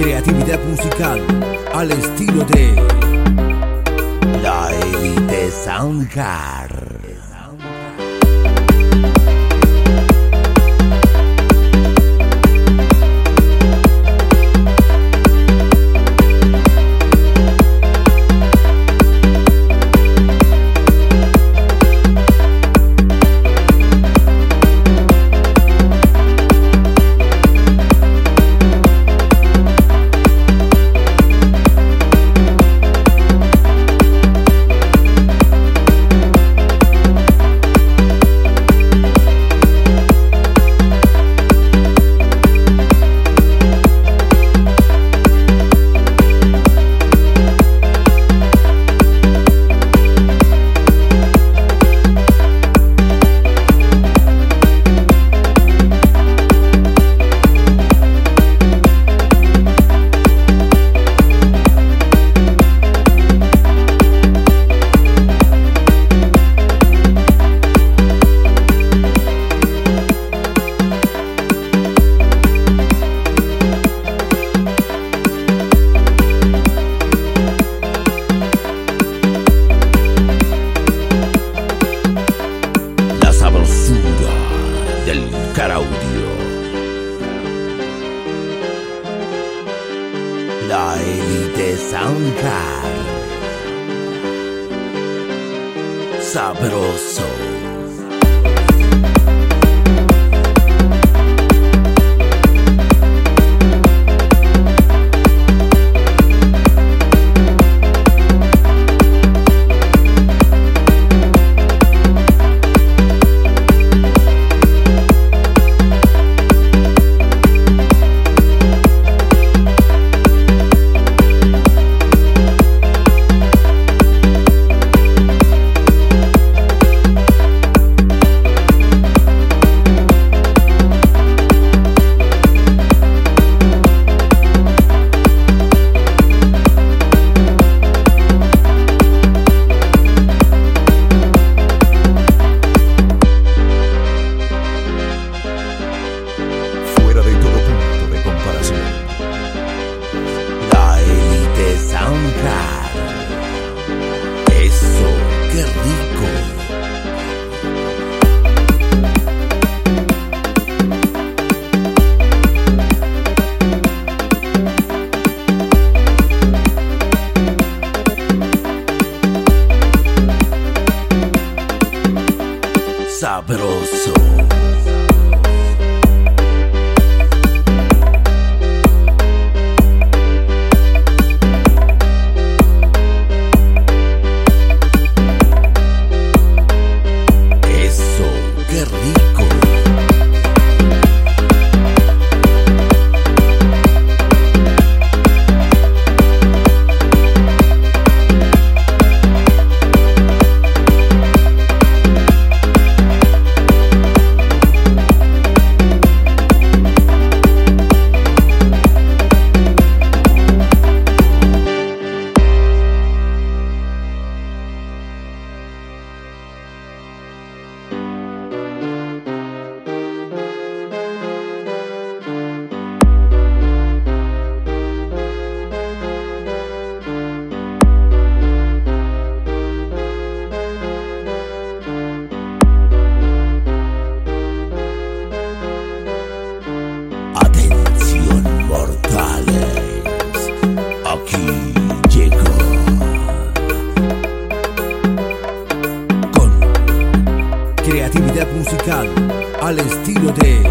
Creatividad musical al estilo de la Elite Soundcard. Sabroso. Sabroso. Al estilo de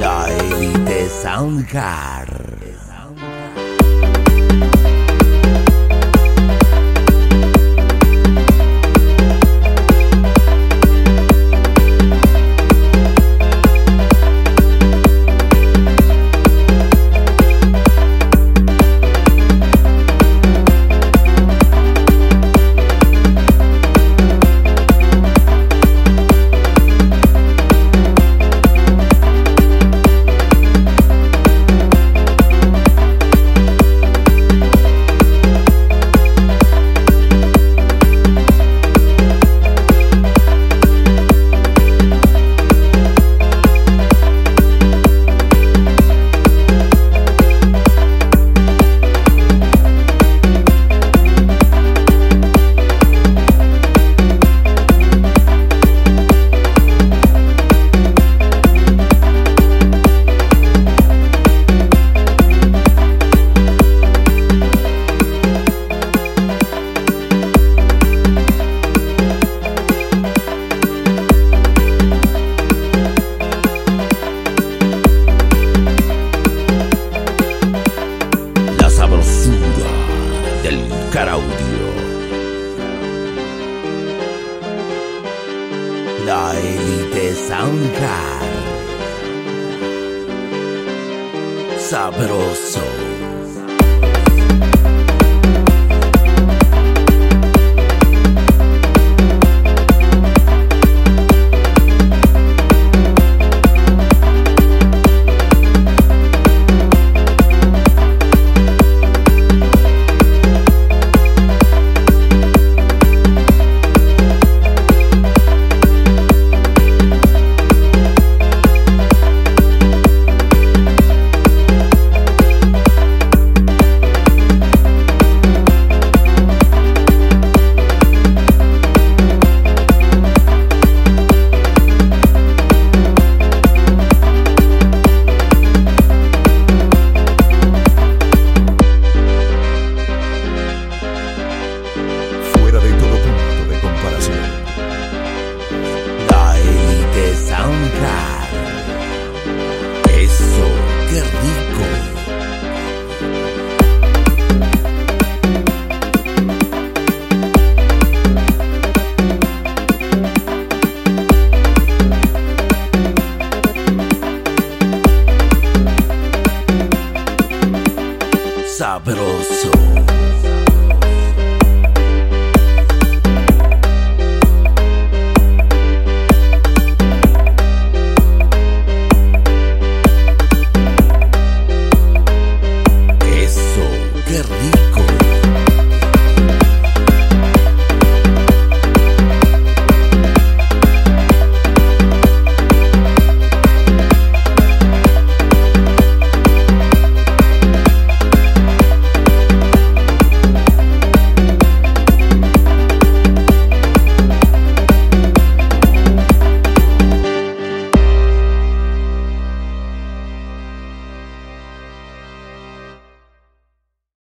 la Elite. Soundcar. Sabroso. sabroso.